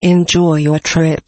Enjoy your trip.